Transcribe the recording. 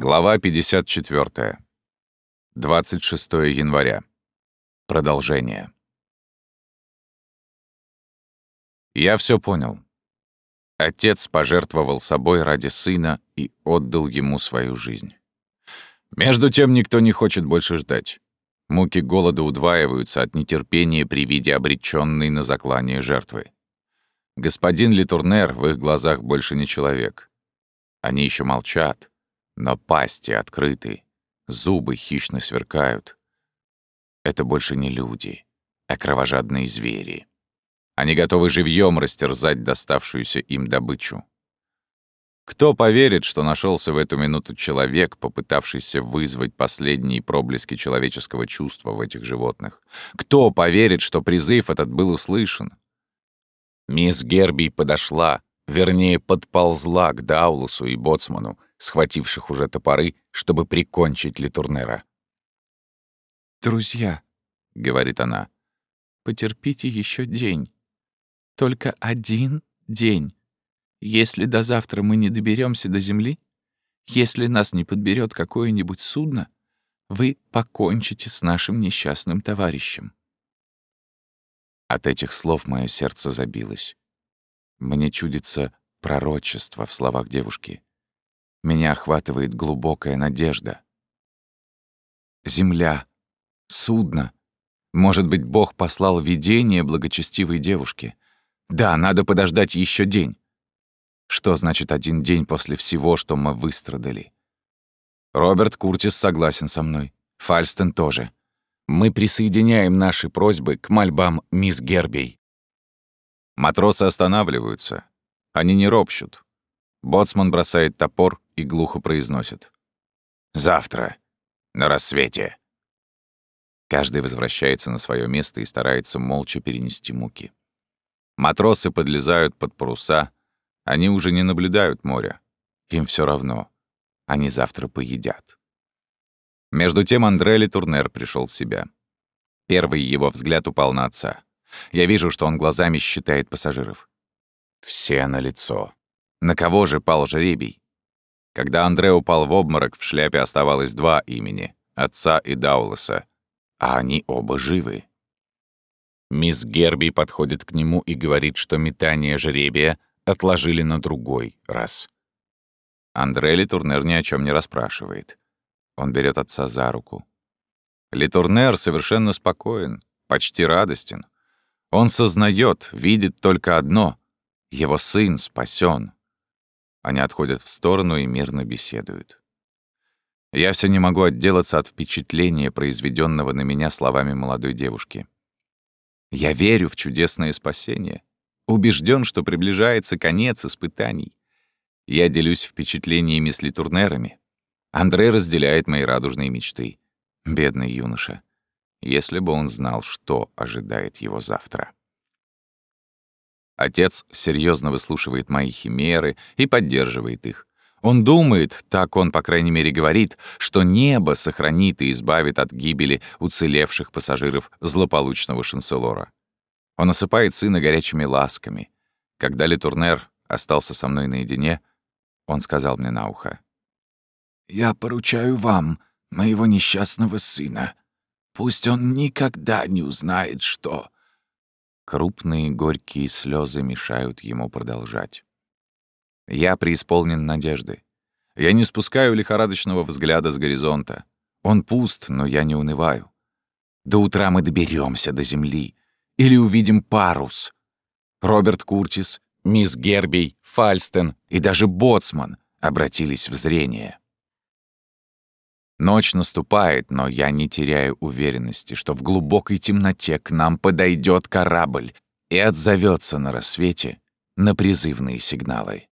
Глава 54. 26 января. Продолжение. Я все понял. Отец пожертвовал собой ради сына и отдал ему свою жизнь. Между тем никто не хочет больше ждать. Муки голода удваиваются от нетерпения при виде обреченной на заклание жертвы. Господин Литурнер в их глазах больше не человек. Они еще молчат, но пасти открыты, зубы хищно сверкают. Это больше не люди, а кровожадные звери. Они готовы живьем растерзать доставшуюся им добычу. Кто поверит, что нашелся в эту минуту человек, попытавшийся вызвать последние проблески человеческого чувства в этих животных? Кто поверит, что призыв этот был услышан? Мисс Герби подошла, вернее, подползла к Даулусу и Боцману, схвативших уже топоры, чтобы прикончить Литурнера. «Друзья», — говорит она, — «потерпите еще день. Только один день. Если до завтра мы не доберемся до земли, если нас не подберет какое-нибудь судно, вы покончите с нашим несчастным товарищем». От этих слов мое сердце забилось. Мне чудится пророчество в словах девушки. Меня охватывает глубокая надежда. Земля, судно. Может быть, Бог послал видение благочестивой девушке. Да, надо подождать еще день. Что значит один день после всего, что мы выстрадали? Роберт Куртис согласен со мной. Фальстон тоже. Мы присоединяем наши просьбы к мольбам мисс Гербей. Матросы останавливаются. Они не ропщут. Боцман бросает топор и глухо произносит. «Завтра. На рассвете». Каждый возвращается на свое место и старается молча перенести муки. Матросы подлезают под паруса. Они уже не наблюдают моря. Им все равно. Они завтра поедят. Между тем Андре Турнер пришел в себя. Первый его взгляд упал на отца. Я вижу, что он глазами считает пассажиров. Все на лицо. На кого же пал жребий? Когда Андре упал в обморок, в шляпе оставалось два имени — отца и Дауласа, а они оба живы. Мисс Герби подходит к нему и говорит, что метание жребия отложили на другой раз. Андре Литурнер ни о чем не расспрашивает. Он берет отца за руку. Литурнер совершенно спокоен, почти радостен. Он сознает, видит только одно — его сын спасен. Они отходят в сторону и мирно беседуют. Я все не могу отделаться от впечатления, произведенного на меня словами молодой девушки. Я верю в чудесное спасение. Убежден, что приближается конец испытаний. Я делюсь впечатлениями с литурнерами. Андрей разделяет мои радужные мечты. Бедный юноша. Если бы он знал, что ожидает его завтра. Отец серьезно выслушивает мои химеры и поддерживает их. Он думает, так он, по крайней мере, говорит, что небо сохранит и избавит от гибели уцелевших пассажиров злополучного шанселора. Он осыпает сына горячими ласками. Когда Литурнер остался со мной наедине, он сказал мне на ухо. «Я поручаю вам, моего несчастного сына. Пусть он никогда не узнает, что...» Крупные горькие слезы мешают ему продолжать. Я преисполнен надежды. Я не спускаю лихорадочного взгляда с горизонта. Он пуст, но я не унываю. До утра мы доберемся до земли. Или увидим парус. Роберт Куртис, мисс Гербей, Фальстен и даже Боцман обратились в зрение. Ночь наступает, но я не теряю уверенности, что в глубокой темноте к нам подойдет корабль и отзовется на рассвете на призывные сигналы.